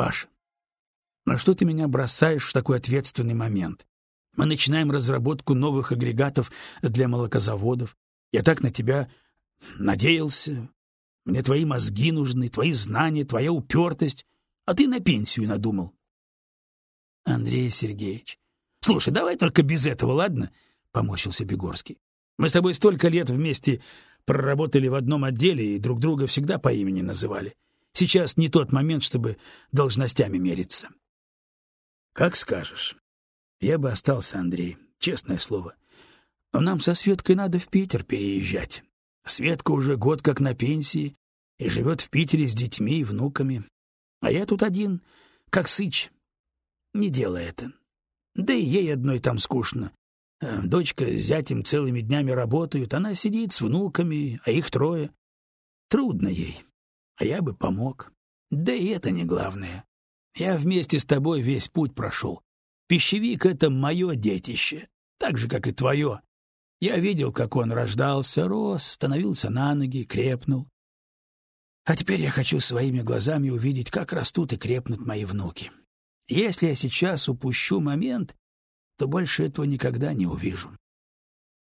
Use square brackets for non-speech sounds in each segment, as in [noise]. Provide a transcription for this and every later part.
Паш, на что ты меня бросаешь в такой ответственный момент? Мы начинаем разработку новых агрегатов для молокозаводов. Я так на тебя надеялся. Мне твои мозги нужны, твои знания, твоя упертость. А ты на пенсию надумал. Андрей Сергеевич, слушай, давай только без этого, ладно? Поморщился Бегорский. Мы с тобой столько лет вместе проработали в одном отделе и друг друга всегда по имени называли. Сейчас не тот момент, чтобы должностями мериться. Как скажешь. Я бы остался, Андрей, честное слово. Но нам со Светкой надо в Питер переезжать. Светка уже год как на пенсии и живет в Питере с детьми и внуками. А я тут один, как сыч. Не делай это. Да и ей одной там скучно. Э, дочка с зятем целыми днями работают, она сидит с внуками, а их трое. Трудно ей, а я бы помог. Да и это не главное. Я вместе с тобой весь путь прошел. Пищевик — это мое детище, так же, как и твое. Я видел, как он рождался, рос, становился на ноги, крепнул. А теперь я хочу своими глазами увидеть, как растут и крепнут мои внуки. Если я сейчас упущу момент, то больше этого никогда не увижу.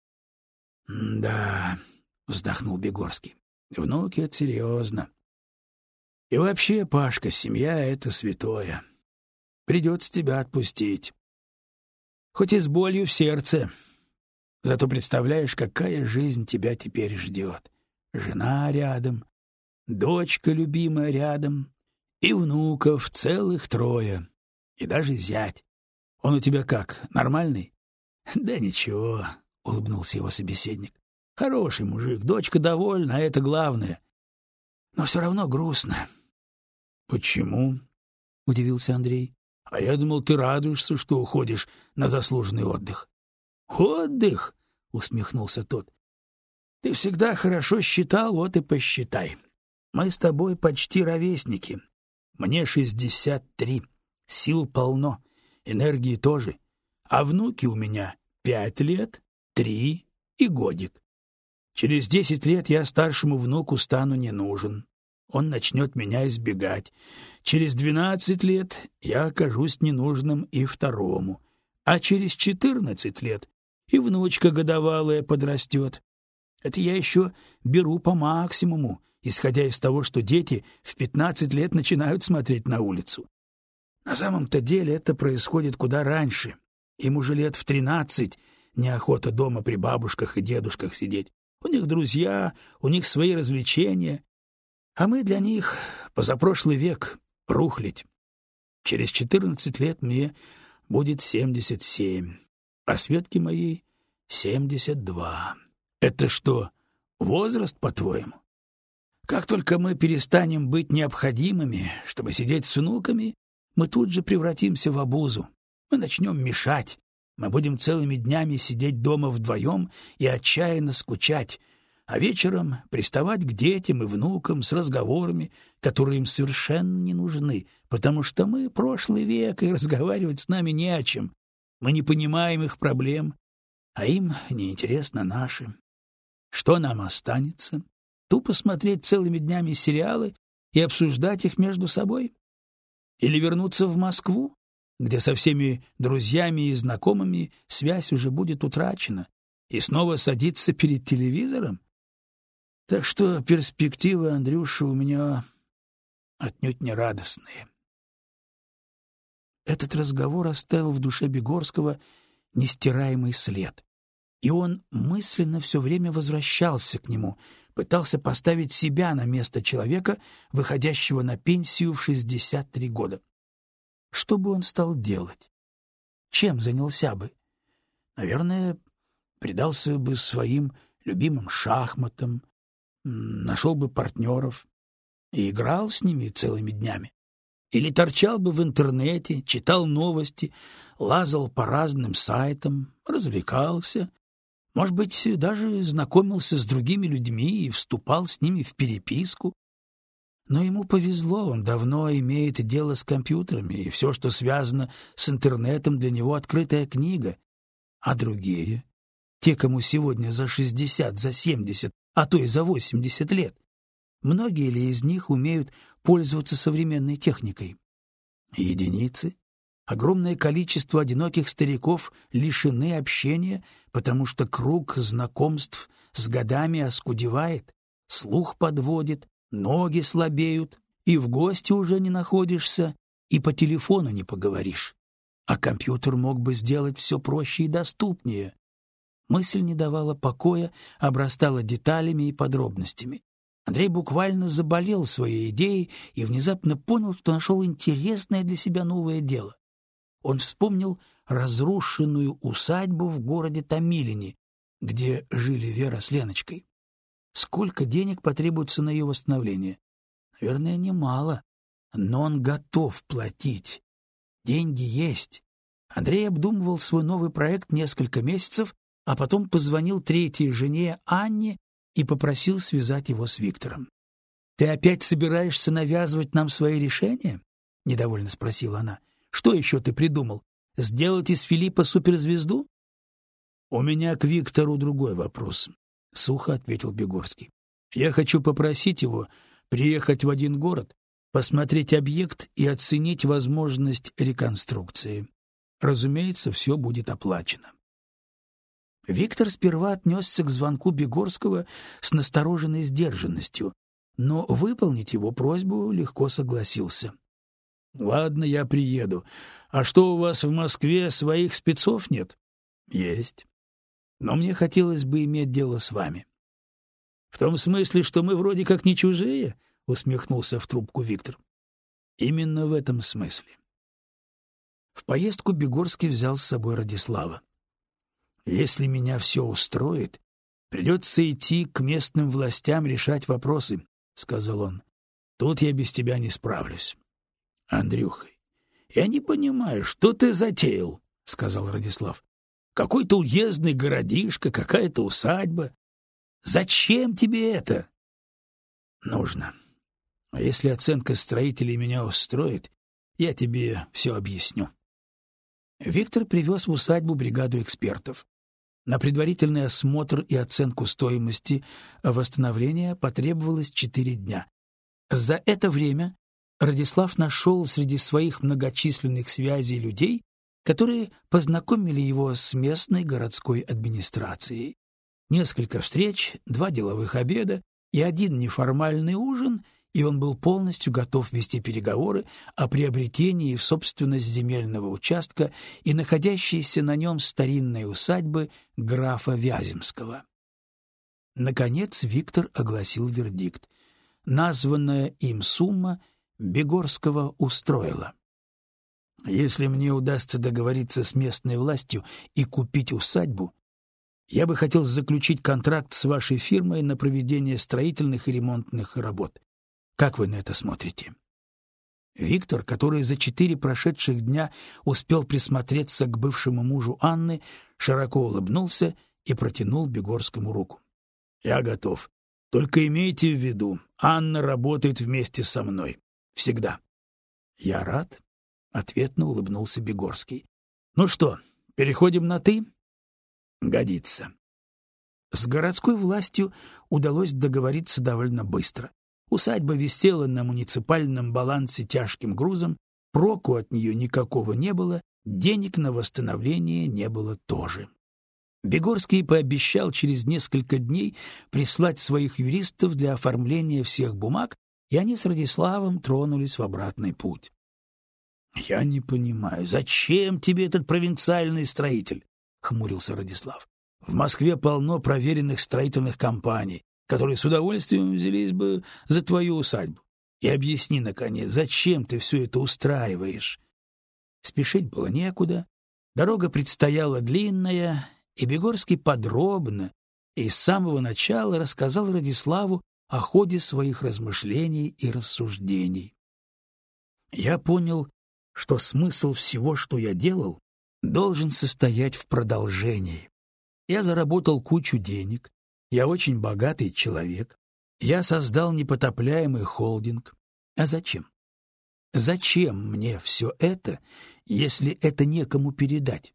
— Да, — вздохнул Бегорский, — внуки — это серьезно. И вообще, Пашка, семья — это святое. Придется тебя отпустить. Хоть и с болью в сердце. Зато представляешь, какая жизнь тебя теперь ждет. Жена рядом, дочка любимая рядом, и внуков целых трое, и даже зять. Он у тебя как, нормальный? [laughs] — Да ничего, — улыбнулся его собеседник. — Хороший мужик, дочка довольна, а это главное. Но все равно грустно. — Почему? — удивился Андрей. — А я думал, ты радуешься, что уходишь на заслуженный отдых. — Отдых? — усмехнулся тот. — Ты всегда хорошо считал, вот и посчитай. Мы с тобой почти ровесники. Мне шестьдесят три, сил полно энергии тоже. А внуки у меня пять лет, три и годик. Через десять лет я старшему внуку стану не нужен. Он начнет меня избегать. Через двенадцать лет я окажусь ненужным и второму. А через четырнадцать лет и внучка годовалая подрастет. Это я еще беру по максимуму, исходя из того, что дети в пятнадцать лет начинают смотреть на улицу. На самом-то деле это происходит куда раньше. Им уже лет в тринадцать неохота дома при бабушках и дедушках сидеть. У них друзья, у них свои развлечения. А мы для них позапрошлый век рухлить. Через четырнадцать лет мне будет семьдесят семь, а Светке моей семьдесят два. Это что, возраст, по-твоему? Как только мы перестанем быть необходимыми, чтобы сидеть с внуками, мы тут же превратимся в обузу. Мы начнем мешать. Мы будем целыми днями сидеть дома вдвоем и отчаянно скучать, а вечером приставать к детям и внукам с разговорами, которые им совершенно не нужны, потому что мы прошлый век, и разговаривать с нами не о чем. Мы не понимаем их проблем, а им неинтересно наши. Что нам останется? Тупо смотреть целыми днями сериалы и обсуждать их между собой? Или вернуться в Москву, где со всеми друзьями и знакомыми связь уже будет утрачена, и снова садиться перед телевизором? Так что перспективы, Андрюша, у меня отнюдь не радостные. Этот разговор оставил в душе Бегорского нестираемый след, и он мысленно все время возвращался к нему — пытался поставить себя на место человека, выходящего на пенсию в 63 года. Что бы он стал делать? Чем занялся бы? Наверное, предался бы своим любимым шахматам, нашел бы партнеров и играл с ними целыми днями. Или торчал бы в интернете, читал новости, лазал по разным сайтам, развлекался, может быть, даже знакомился с другими людьми и вступал с ними в переписку. Но ему повезло, он давно имеет дело с компьютерами, и все, что связано с интернетом, для него открытая книга. А другие, те, кому сегодня за шестьдесят, за семьдесят, а то и за восемьдесят лет, многие ли из них умеют пользоваться современной техникой? Единицы. Огромное количество одиноких стариков лишены общения, потому что круг знакомств с годами оскудевает, слух подводит, ноги слабеют, и в гости уже не находишься, и по телефону не поговоришь. А компьютер мог бы сделать все проще и доступнее. Мысль не давала покоя, обрастала деталями и подробностями. Андрей буквально заболел своей идеей и внезапно понял, что нашел интересное для себя новое дело. Он вспомнил разрушенную усадьбу в городе Томилине, где жили Вера с Леночкой. Сколько денег потребуется на ее восстановление? Наверное, немало. Но он готов платить. Деньги есть. Андрей обдумывал свой новый проект несколько месяцев, а потом позвонил третьей жене Анне и попросил связать его с Виктором. «Ты опять собираешься навязывать нам свои решения?» — недовольно спросила она. «Что еще ты придумал? Сделать из Филиппа суперзвезду?» «У меня к Виктору другой вопрос», — сухо ответил Бегорский. «Я хочу попросить его приехать в один город, посмотреть объект и оценить возможность реконструкции. Разумеется, все будет оплачено. Виктор сперва отнесся к звонку Бегорского с настороженной сдержанностью, но выполнить его просьбу легко согласился. — Ладно, я приеду. А что у вас в Москве своих спецов нет? — Есть. Но мне хотелось бы иметь дело с вами. — В том смысле, что мы вроде как не чужие? — усмехнулся в трубку Виктор. — Именно в этом смысле. В поездку Бегорский взял с собой Радислава. Если меня все устроит, придется идти к местным властям решать вопросы, — сказал он. Тут я без тебя не справлюсь. — Андрюха, я не понимаю, что ты затеял, — сказал Радислав. — Какой-то уездный городишко, какая-то усадьба. Зачем тебе это? — Нужно. А если оценка строителей меня устроит, я тебе все объясню. Виктор привез в усадьбу бригаду экспертов. На предварительный осмотр и оценку стоимости восстановления потребовалось четыре дня. За это время Радислав нашел среди своих многочисленных связей людей, которые познакомили его с местной городской администрацией. Несколько встреч, два деловых обеда и один неформальный ужин — и он был полностью готов вести переговоры о приобретении в собственность земельного участка и находящейся на нем старинной усадьбы графа Вяземского. Наконец Виктор огласил вердикт. Названная им сумма Бегорского устроила. Если мне удастся договориться с местной властью и купить усадьбу, я бы хотел заключить контракт с вашей фирмой на проведение строительных и ремонтных работ. Как вы на это смотрите? Виктор, который за четыре прошедших дня успел присмотреться к бывшему мужу Анны, широко улыбнулся и протянул Бегорскому руку. — Я готов. Только имейте в виду, Анна работает вместе со мной. Всегда. — Я рад, — ответно улыбнулся Бегорский. — Ну что, переходим на «ты»? — Годится. С городской властью удалось договориться довольно быстро. Усадьба висела на муниципальном балансе тяжким грузом, проку от нее никакого не было, денег на восстановление не было тоже. Бегорский пообещал через несколько дней прислать своих юристов для оформления всех бумаг, и они с Радиславом тронулись в обратный путь. — Я не понимаю, зачем тебе этот провинциальный строитель? — хмурился Радислав. — В Москве полно проверенных строительных компаний которые с удовольствием взялись бы за твою усадьбу. И объясни, наконец, зачем ты все это устраиваешь? Спешить было некуда, дорога предстояла длинная, и Бегорский подробно и с самого начала рассказал Радиславу о ходе своих размышлений и рассуждений. Я понял, что смысл всего, что я делал, должен состоять в продолжении. Я заработал кучу денег, я очень богатый человек. Я создал непотопляемый холдинг. А зачем? Зачем мне все это, если это некому передать?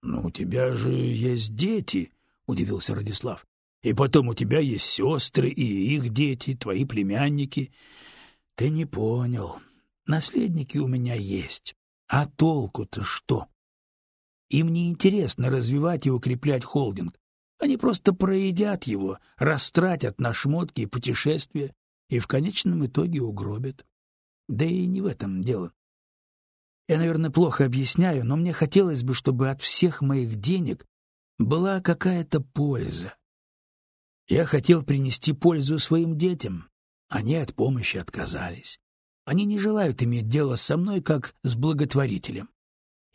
— Ну, у тебя же есть дети, — удивился Радислав. — И потом у тебя есть сестры и их дети, твои племянники. — Ты не понял. Наследники у меня есть. А толку-то что? Им не интересно развивать и укреплять холдинг. Они просто проедят его, растратят на шмотки и путешествия и в конечном итоге угробят. Да и не в этом дело. Я, наверное, плохо объясняю, но мне хотелось бы, чтобы от всех моих денег была какая-то польза. Я хотел принести пользу своим детям. Они от помощи отказались. Они не желают иметь дело со мной, как с благотворителем.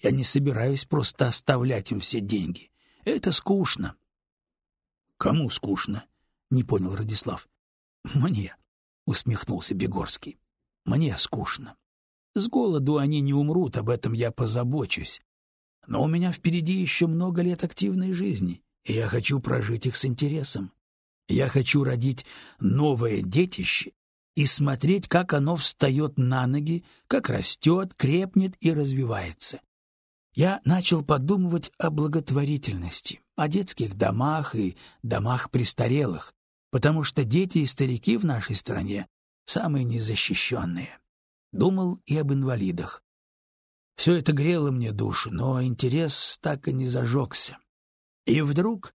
Я не собираюсь просто оставлять им все деньги. Это скучно. — Кому скучно? — не понял Радислав. — Мне, — усмехнулся Бегорский. — Мне скучно. С голоду они не умрут, об этом я позабочусь. Но у меня впереди еще много лет активной жизни, и я хочу прожить их с интересом. Я хочу родить новое детище и смотреть, как оно встает на ноги, как растет, крепнет и развивается. Я начал подумывать о благотворительности, о детских домах и домах престарелых, потому что дети и старики в нашей стране самые незащищенные. Думал и об инвалидах. Все это грело мне душу, но интерес так и не зажегся. И вдруг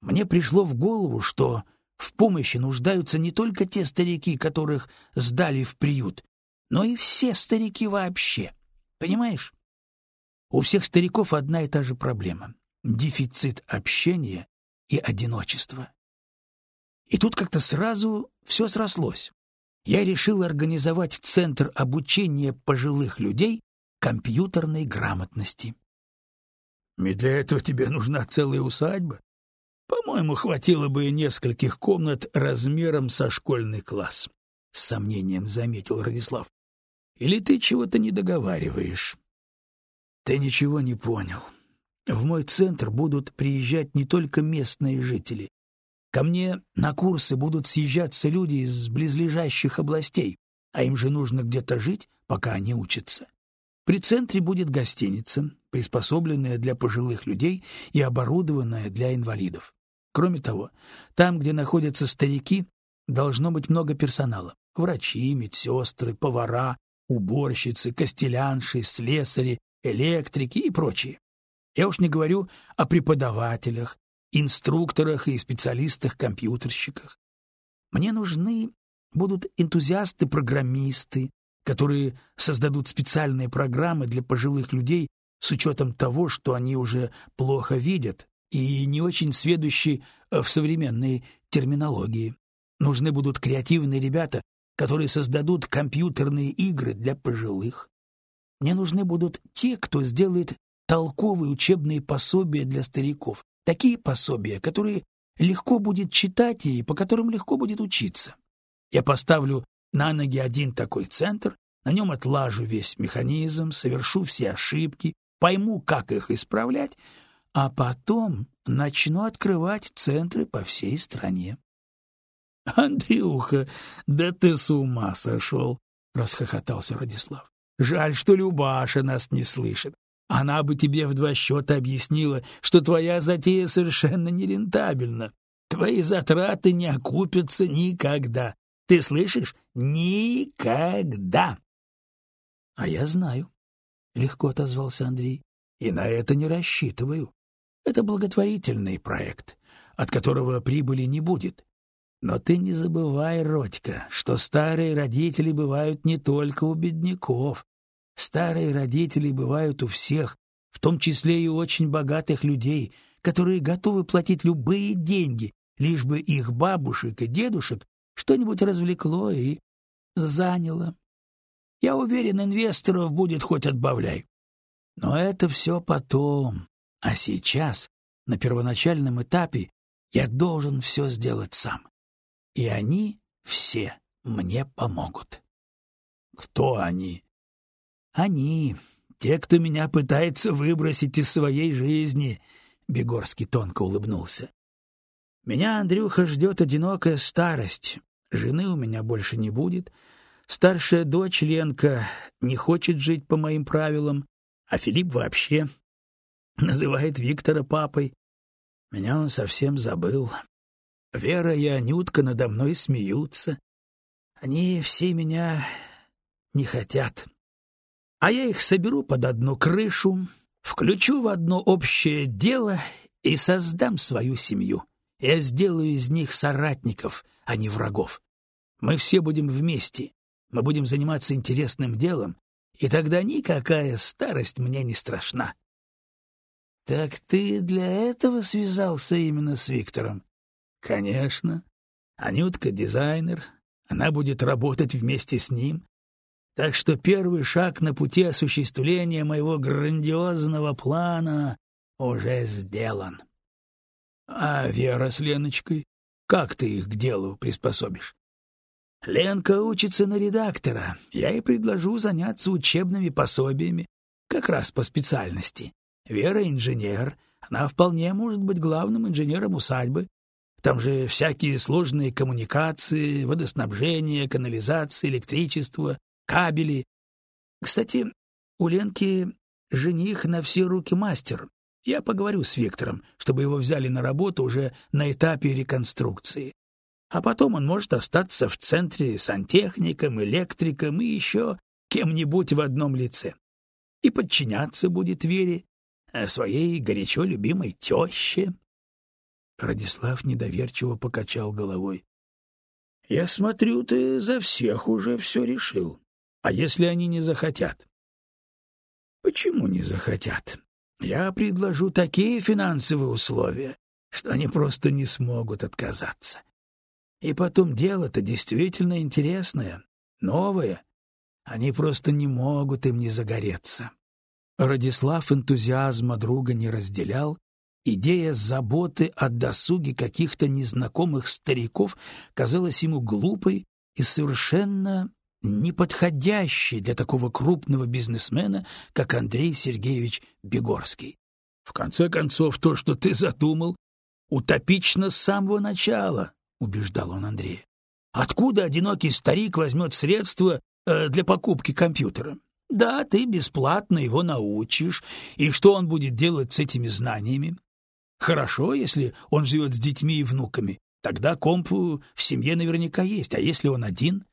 мне пришло в голову, что в помощи нуждаются не только те старики, которых сдали в приют, но и все старики вообще. Понимаешь? У всех стариков одна и та же проблема — дефицит общения и одиночества. И тут как-то сразу все срослось. Я решил организовать центр обучения пожилых людей компьютерной грамотности. — И для этого тебе нужна целая усадьба? По-моему, хватило бы нескольких комнат размером со школьный класс, — с сомнением заметил Радислав. — Или ты чего-то не договариваешь? Ты ничего не понял. В мой центр будут приезжать не только местные жители. Ко мне на курсы будут съезжаться люди из близлежащих областей, а им же нужно где-то жить, пока они учатся. При центре будет гостиница, приспособленная для пожилых людей и оборудованная для инвалидов. Кроме того, там, где находятся старики, должно быть много персонала. Врачи, медсестры, повара, уборщицы, костелянши, слесари, электрики и прочие. Я уж не говорю о преподавателях, инструкторах и специалистах-компьютерщиках. Мне нужны будут энтузиасты-программисты, которые создадут специальные программы для пожилых людей с учетом того, что они уже плохо видят, и не очень сведущий э, в современной терминологии. Нужны будут креативные ребята, которые создадут компьютерные игры для пожилых. Мне нужны будут те, кто сделает толковые учебные пособия для стариков, такие пособия, которые легко будет читать и по которым легко будет учиться. Я поставлю на ноги один такой центр, на нем отлажу весь механизм, совершу все ошибки, пойму, как их исправлять, а потом начну открывать центры по всей стране. — Андрюха, да ты с ума сошел! — расхохотался Радислав. — Жаль, что Любаша нас не слышит. Она бы тебе в два счета объяснила, что твоя затея совершенно нерентабельна. Твои затраты не окупятся никогда. Ты слышишь? Никогда! — А я знаю, — легко отозвался Андрей, — и на это не рассчитываю. Это благотворительный проект, от которого прибыли не будет. Но ты не забывай, Родька, что старые родители бывают не только у бедняков. Старые родители бывают у всех, в том числе и у очень богатых людей, которые готовы платить любые деньги, лишь бы их бабушек и дедушек что-нибудь развлекло и заняло. Я уверен, инвесторов будет хоть отбавляй. Но это все потом. А сейчас, на первоначальном этапе, я должен все сделать сам. И они все мне помогут. Кто они? Они, те, кто меня пытается выбросить из своей жизни, Бегорский тонко улыбнулся. Меня, Андрюха, ждет одинокая старость. Жены у меня больше не будет. Старшая дочь Ленка не хочет жить по моим правилам, а Филипп вообще называет Виктора папой. Меня он совсем забыл. Вера и Анютка надо мной смеются. Они все меня не хотят. А я их соберу под одну крышу, включу в одно общее дело и создам свою семью. Я сделаю из них соратников, а не врагов. Мы все будем вместе, мы будем заниматься интересным делом, и тогда никакая старость мне не страшна. — Так ты для этого связался именно с Виктором? — Конечно. Анютка — дизайнер, она будет работать вместе с ним. Так что первый шаг на пути осуществления моего грандиозного плана уже сделан. А Вера с Леночкой? Как ты их к делу приспособишь? Ленка учится на редактора. Я ей предложу заняться учебными пособиями, как раз по специальности. Вера инженер, она вполне может быть главным инженером усадьбы. Там же всякие сложные коммуникации, водоснабжение, канализация, электричество, кабели. Кстати, у Ленки жених на все руки мастер. Я поговорю с Виктором, чтобы его взяли на работу уже на этапе реконструкции а потом он может остаться в центре сантехником, электриком и еще кем-нибудь в одном лице. И подчиняться будет Вере, э, своей горячо любимой теще. Радислав недоверчиво покачал головой. — Я смотрю, ты за всех уже все решил. А если они не захотят? — Почему не захотят? Я предложу такие финансовые условия, что они просто не смогут отказаться. И потом дело-то действительно интересное, новое. Они просто не могут им не загореться. Радислав энтузиазма друга не разделял. Идея заботы о досуге каких-то незнакомых стариков казалась ему глупой и совершенно неподходящей для такого крупного бизнесмена, как Андрей Сергеевич Бегорский. В конце концов, то, что ты задумал, утопично с самого начала, — убеждал он Андрея. «Откуда одинокий старик возьмет средства э, для покупки компьютера? Да, ты бесплатно его научишь, и что он будет делать с этими знаниями? Хорошо, если он живет с детьми и внуками, тогда комп в семье наверняка есть, а если он один?»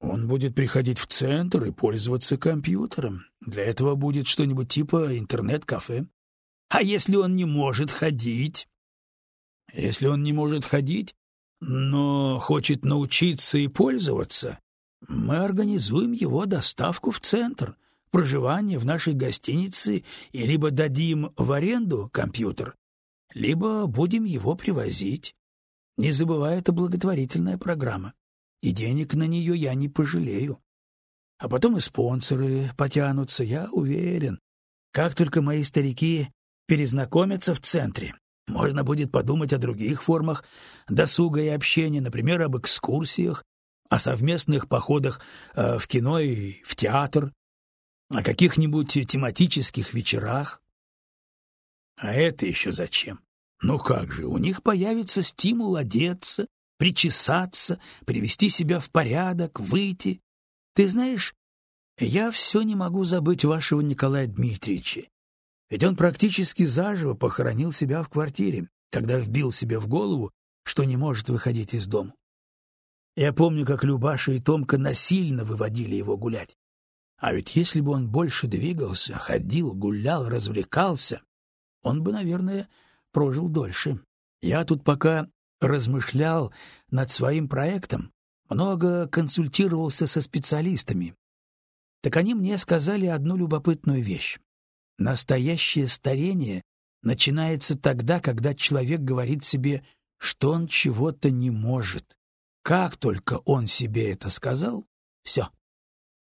Он будет приходить в центр и пользоваться компьютером. Для этого будет что-нибудь типа интернет-кафе. А если он не может ходить? Если он не может ходить, но хочет научиться и пользоваться, мы организуем его доставку в центр, проживание в нашей гостинице и либо дадим в аренду компьютер, либо будем его привозить. Не забывай, это благотворительная программа, и денег на нее я не пожалею. А потом и спонсоры потянутся, я уверен. Как только мои старики перезнакомятся в центре, можно будет подумать о других формах досуга и общения, например, об экскурсиях, о совместных походах э, в кино и в театр, о каких-нибудь тематических вечерах. А это еще зачем? Ну как же, у них появится стимул одеться, причесаться, привести себя в порядок, выйти. Ты знаешь, я все не могу забыть вашего Николая Дмитриевича. Ведь он практически заживо похоронил себя в квартире, когда вбил себе в голову, что не может выходить из дома. Я помню, как Любаша и Томка насильно выводили его гулять. А ведь если бы он больше двигался, ходил, гулял, развлекался, он бы, наверное, прожил дольше. Я тут пока размышлял над своим проектом, много консультировался со специалистами. Так они мне сказали одну любопытную вещь. Настоящее старение начинается тогда, когда человек говорит себе, что он чего-то не может. Как только он себе это сказал, все.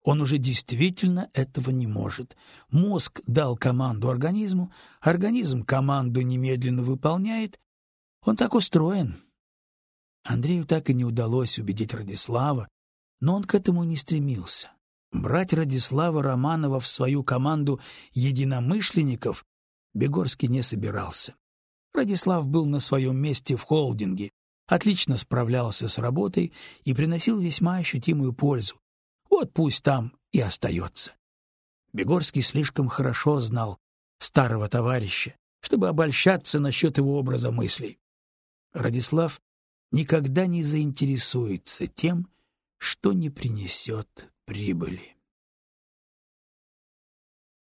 Он уже действительно этого не может. Мозг дал команду организму, организм команду немедленно выполняет. Он так устроен. Андрею так и не удалось убедить Радислава, но он к этому не стремился. Брать Радислава Романова в свою команду единомышленников Бегорский не собирался. Радислав был на своем месте в холдинге, отлично справлялся с работой и приносил весьма ощутимую пользу. Вот пусть там и остается. Бегорский слишком хорошо знал старого товарища, чтобы обольщаться насчет его образа мыслей. Радислав никогда не заинтересуется тем, что не принесет прибыли.